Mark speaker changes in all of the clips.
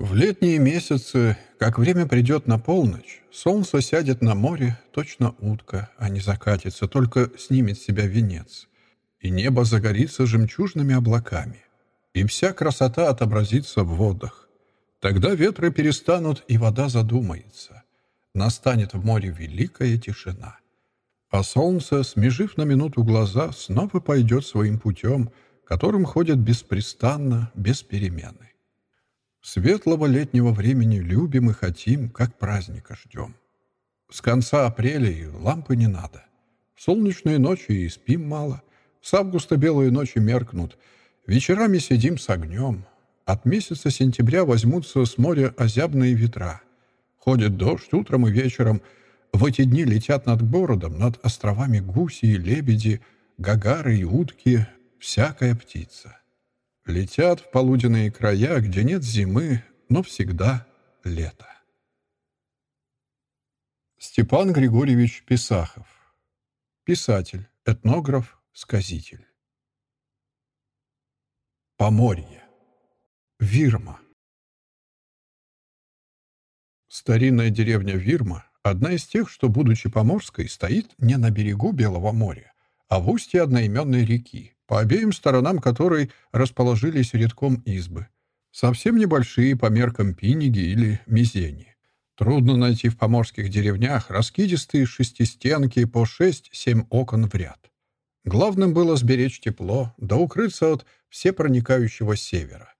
Speaker 1: В летние месяцы, как время придет на полночь, солнце сядет на море, точно утка, а не закатится, только снимет с себя венец. И небо загорится жемчужными облаками, и вся красота отобразится в водах. Тогда ветры перестанут, и вода задумается. Настанет в море великая тишина. А солнце, смежив на минуту глаза, снова пойдет своим путем, которым ходит беспрестанно, без перемены. Светлого летнего времени любим и хотим, как праздника ждем. С конца апреля и лампы не надо. Солнечные ночи и спим мало. С августа белые ночи меркнут. Вечерами сидим с огнем. От месяца сентября возьмутся с моря озябные ветра. Ходит дождь утром и вечером. В эти дни летят над городом, над островами гуси и лебеди, гагары и утки, всякая птица. Летят в полуденные края, где нет зимы, но всегда лето. Степан Григорьевич Писахов. Писатель, этнограф, сказитель. Поморье. Вирма. Старинная деревня Вирма — одна из тех, что, будучи поморской, стоит не на берегу Белого моря, а в устье одноименной реки, по обеим сторонам которой расположились редком избы. Совсем небольшие по меркам пиниги или мизени. Трудно найти в поморских деревнях раскидистые шестистенки по шесть-семь окон в ряд. Главным было сберечь тепло, да укрыться от всепроникающего севера.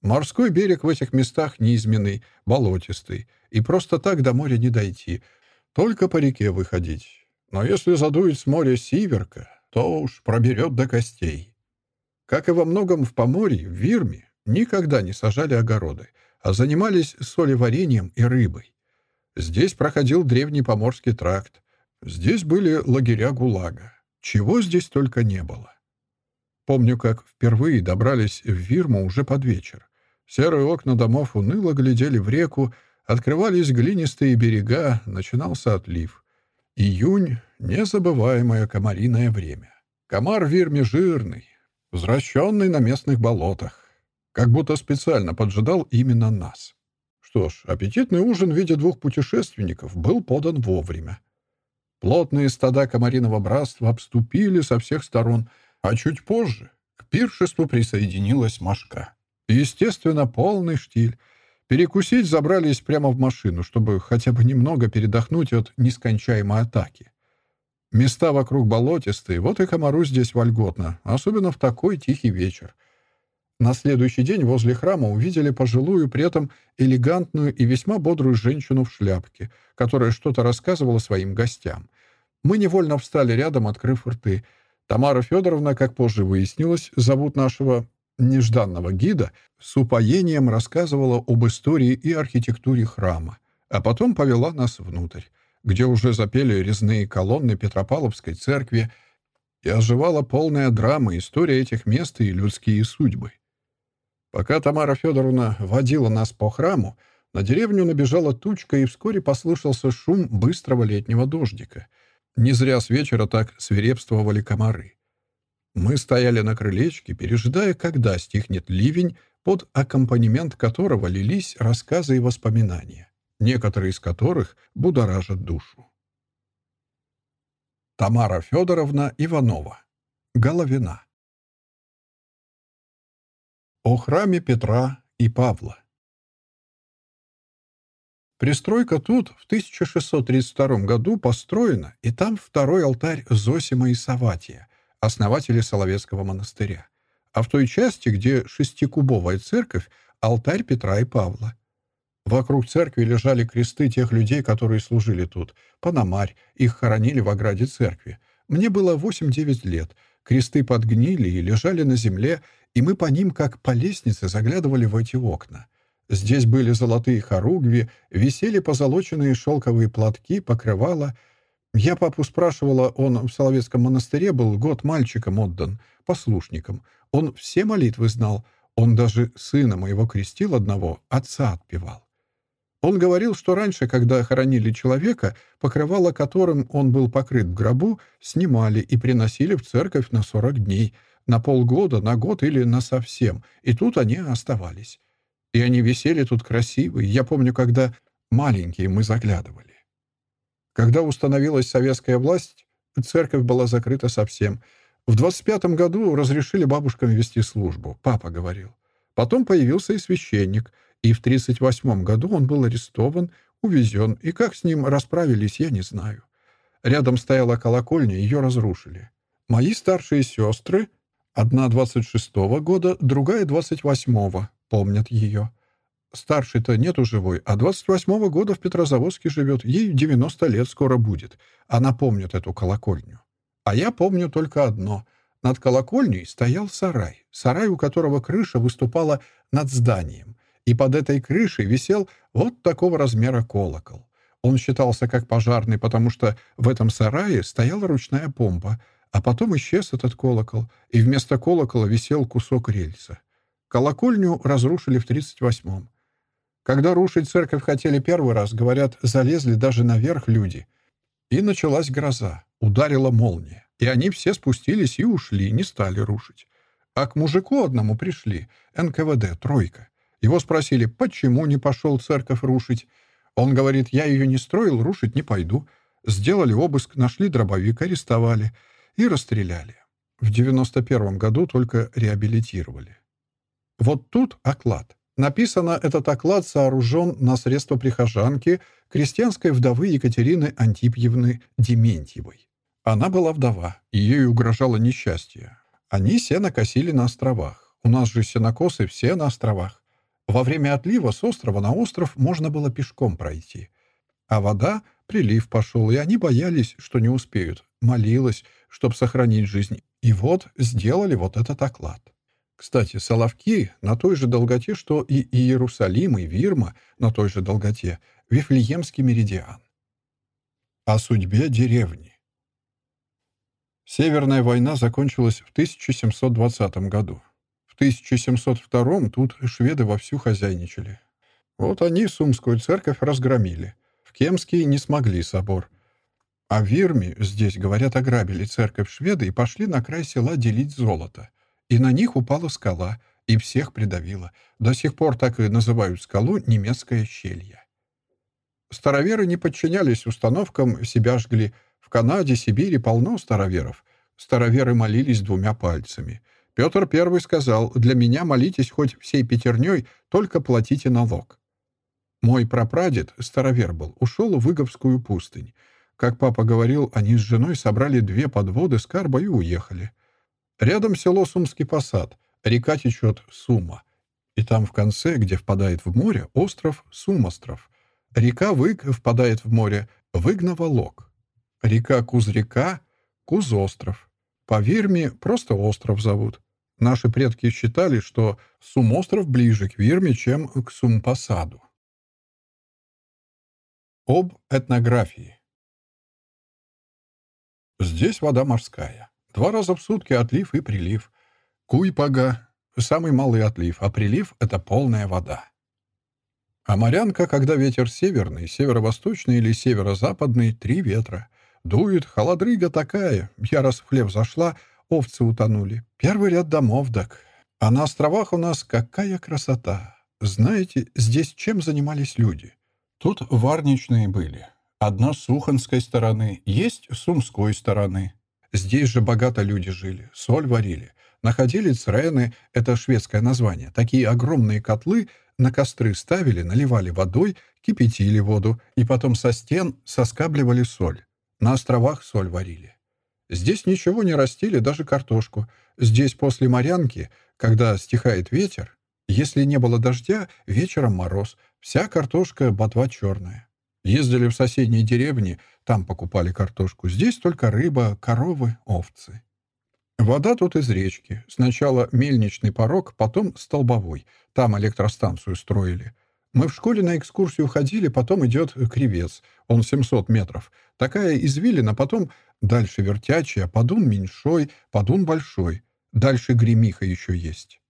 Speaker 1: Морской берег в этих местах низменный, болотистый, и просто так до моря не дойти, только по реке выходить. Но если задует с моря сиверка, то уж проберет до костей. Как и во многом в Поморье, в Вирме, никогда не сажали огороды, а занимались солеварением и рыбой. Здесь проходил древний поморский тракт. Здесь были лагеря ГУЛАГа. Чего здесь только не было. Помню, как впервые добрались в Вирму уже под вечер. Серые окна домов уныло глядели в реку, открывались глинистые берега, начинался отлив. Июнь — незабываемое комариное время. Комар в Вирме жирный, возвращенный на местных болотах. Как будто специально поджидал именно нас. Что ж, аппетитный ужин в виде двух путешественников был подан вовремя. Плотные стада комариного братства обступили со всех сторон, а чуть позже к пиршеству присоединилась Машка. Естественно, полный штиль. Перекусить забрались прямо в машину, чтобы хотя бы немного передохнуть от нескончаемой атаки. Места вокруг болотистые, вот и комару здесь вольготно, особенно в такой тихий вечер. На следующий день возле храма увидели пожилую, при этом элегантную и весьма бодрую женщину в шляпке, которая что-то рассказывала своим гостям. Мы невольно встали рядом, открыв рты. Тамара Федоровна, как позже выяснилось, зовут нашего нежданного гида с упоением рассказывала об истории и архитектуре храма, а потом повела нас внутрь, где уже запели резные колонны Петропавловской церкви и оживала полная драма, история этих мест и людские судьбы. Пока Тамара Федоровна водила нас по храму, на деревню набежала тучка, и вскоре послышался шум быстрого летнего дождика. Не зря с вечера так свирепствовали комары. Мы стояли на крылечке, пережидая, когда стихнет ливень, под аккомпанемент которого лились рассказы и воспоминания, некоторые из которых будоражат душу. Тамара Федоровна Иванова. Головина. О храме Петра и Павла. Пристройка тут в 1632 году построена, и там второй алтарь Зосима и Саватия, основатели Соловецкого монастыря, а в той части, где шестикубовая церковь, алтарь Петра и Павла. Вокруг церкви лежали кресты тех людей, которые служили тут. Панамарь, их хоронили в ограде церкви. Мне было 8-9 лет. Кресты подгнили и лежали на земле, и мы по ним, как по лестнице, заглядывали в эти окна. Здесь были золотые хоругви, висели позолоченные шелковые платки, покрывала — я папу спрашивала, он в Соловецком монастыре был год мальчиком отдан, послушником. Он все молитвы знал. Он даже сына моего крестил одного, отца отпевал. Он говорил, что раньше, когда хоронили человека, покрывало которым он был покрыт в гробу, снимали и приносили в церковь на сорок дней, на полгода, на год или на совсем, и тут они оставались. И они висели тут красивые. Я помню, когда маленькие мы заглядывали. Когда установилась советская власть, церковь была закрыта совсем. В 25-м году разрешили бабушкам вести службу, папа говорил. Потом появился и священник, и в 38-м году он был арестован, увезен, и как с ним расправились, я не знаю. Рядом стояла колокольня, ее разрушили. Мои старшие сестры, одна 26-го года, другая 28-го, помнят ее. Старший-то нету живой, а 28-го года в Петрозаводске живет. Ей 90 лет скоро будет. Она помнит эту колокольню. А я помню только одно. Над колокольней стоял сарай. Сарай, у которого крыша выступала над зданием. И под этой крышей висел вот такого размера колокол. Он считался как пожарный, потому что в этом сарае стояла ручная помпа, а потом исчез этот колокол, и вместо колокола висел кусок рельса. Колокольню разрушили в 38-м. Когда рушить церковь хотели первый раз, говорят, залезли даже наверх люди. И началась гроза, ударила молния. И они все спустились и ушли, не стали рушить. А к мужику одному пришли, НКВД, тройка. Его спросили, почему не пошел церковь рушить. Он говорит, я ее не строил, рушить не пойду. Сделали обыск, нашли дробовик, арестовали и расстреляли. В 91 году только реабилитировали. Вот тут оклад. Написано, этот оклад сооружен на средства прихожанки, крестьянской вдовы Екатерины Антипьевны Дементьевой. Она была вдова, ей угрожало несчастье. Они сено косили на островах. У нас же сенокосы все на островах. Во время отлива с острова на остров можно было пешком пройти. А вода, прилив пошел, и они боялись, что не успеют. Молилась, чтобы сохранить жизнь. И вот сделали вот этот оклад. Кстати, Соловки на той же долготе, что и Иерусалим, и Вирма на той же долготе, Вифлеемский меридиан. О судьбе деревни. Северная война закончилась в 1720 году. В 1702 тут шведы вовсю хозяйничали. Вот они Сумскую церковь разгромили. В Кемске не смогли собор. А в Вирме, здесь, говорят, ограбили церковь шведы и пошли на край села делить золото и на них упала скала, и всех придавила. До сих пор так и называют скалу немецкая щелья. Староверы не подчинялись установкам, себя жгли. В Канаде, Сибири полно староверов. Староверы молились двумя пальцами. Петр I сказал, «Для меня молитесь хоть всей пятерней, только платите налог». Мой прапрадед, старовер был, ушел в Иговскую пустынь. Как папа говорил, они с женой собрали две подводы скарба и уехали. Рядом село Сумский посад. Река течет Сума. И там в конце, где впадает в море, остров Сумостров. Река Выг впадает в море Выгноволок. Река Кузрека — Кузостров. По Вирме просто остров зовут. Наши предки считали, что Сумостров ближе к Вирме, чем к Сумпосаду. Об этнографии. Здесь вода морская. Два раза в сутки отлив и прилив. Куйпага — самый малый отлив, а прилив — это полная вода. А морянка, когда ветер северный, северо-восточный или северо-западный, три ветра. Дует, холодрыга такая. Я раз в хлеб зашла, овцы утонули. Первый ряд домов, так. А на островах у нас какая красота. Знаете, здесь чем занимались люди? Тут варничные были. Одна с Суханской стороны, есть с Сумской стороны. Здесь же богато люди жили, соль варили. Находили црены, это шведское название, такие огромные котлы, на костры ставили, наливали водой, кипятили воду, и потом со стен соскабливали соль. На островах соль варили. Здесь ничего не растили, даже картошку. Здесь после морянки, когда стихает ветер, если не было дождя, вечером мороз, вся картошка ботва черная. Ездили в соседние деревни, там покупали картошку. Здесь только рыба, коровы, овцы. Вода тут из речки. Сначала мельничный порог, потом столбовой. Там электростанцию строили. Мы в школе на экскурсию ходили, потом идет кривец. Он 700 метров. Такая извилина, потом дальше вертячая, подун меньшой, подун большой. Дальше гремиха еще есть.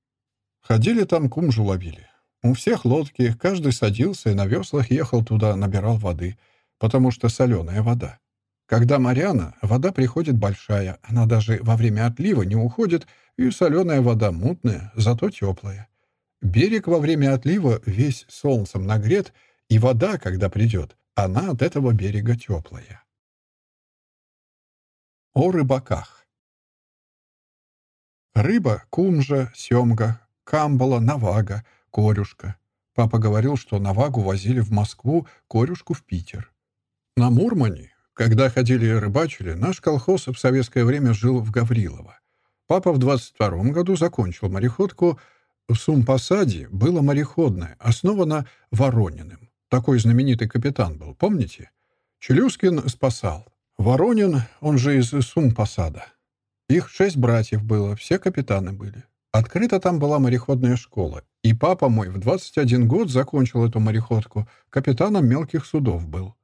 Speaker 1: Ходили там, кумжу ловили. У всех лодки, каждый садился и на веслах ехал туда, набирал воды — потому что соленая вода. Когда моряна, вода приходит большая, она даже во время отлива не уходит, и соленая вода мутная, зато теплая. Берег во время отлива весь солнцем нагрет, и вода, когда придет, она от этого берега теплая. О рыбаках. Рыба, кумжа, семга, камбала, навага, корюшка. Папа говорил, что навагу возили в Москву, корюшку в Питер. На Мурмане, когда ходили и рыбачили, наш колхоз в советское время жил в Гаврилово. Папа в 22 году закончил мореходку. В Сумпосаде было мореходное, основано Ворониным. Такой знаменитый капитан был, помните? Челюскин спасал. Воронин, он же из Сумпосада. Их шесть братьев было, все капитаны были. Открыта там была мореходная школа. И папа мой в 21 год закончил эту мореходку. Капитаном мелких судов был.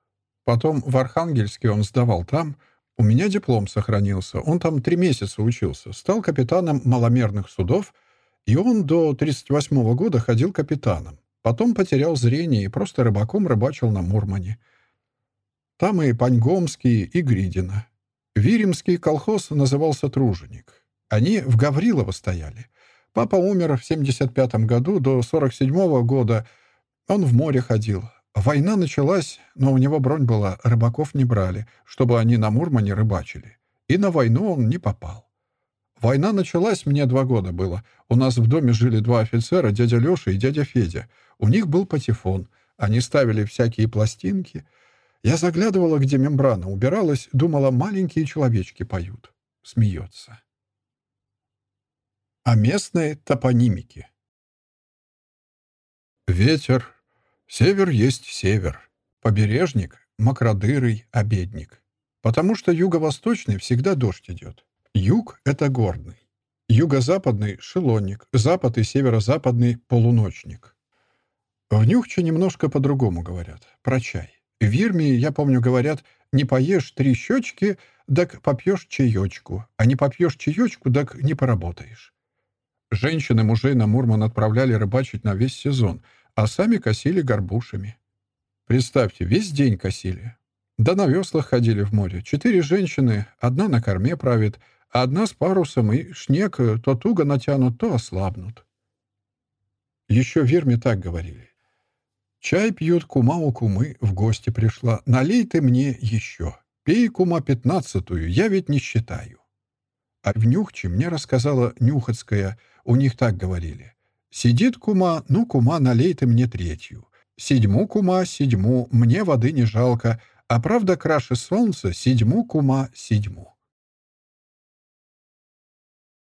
Speaker 1: Потом в Архангельске он сдавал там. У меня диплом сохранился. Он там три месяца учился. Стал капитаном маломерных судов. И он до 38 -го года ходил капитаном. Потом потерял зрение и просто рыбаком рыбачил на Мурмане. Там и Паньгомский, и Гридина. Виримский колхоз назывался «Труженик». Они в Гаврилово стояли. Папа умер в 75 году, до 47 -го года он в море ходил. Война началась, но у него бронь была, рыбаков не брали, чтобы они на Мурмане рыбачили. И на войну он не попал. Война началась, мне два года было. У нас в доме жили два офицера, дядя Леша и дядя Федя. У них был патефон. Они ставили всякие пластинки — я заглядывала, где мембрана убиралась, думала, маленькие человечки поют. Смеется. О местной топонимике. Ветер. Север есть север. Побережник — мокродырый обедник. Потому что юго-восточный всегда дождь идет. Юг — это горный. Юго-западный — шелонник. Запад и северо-западный — полуночник. В Нюхче немножко по-другому говорят. Про чай. В Вирме, я помню, говорят, не поешь три щечки, так попьешь чаечку, а не попьешь чаечку, так не поработаешь. Женщины мужей на Мурман отправляли рыбачить на весь сезон, а сами косили горбушами. Представьте, весь день косили. Да на веслах ходили в море. Четыре женщины, одна на корме правит, а одна с парусом, и шнек то туго натянут, то ослабнут. Еще в Вирме так говорили. Чай пьют, кума у кумы в гости пришла. Налей ты мне еще. Пей, кума, пятнадцатую, я ведь не считаю. А в Нюхче мне рассказала Нюхотская, у них так говорили. Сидит кума, ну, кума, налей ты мне третью. Седьму, кума, седьму, мне воды не жалко, а правда краше солнца, седьму, кума, седьму.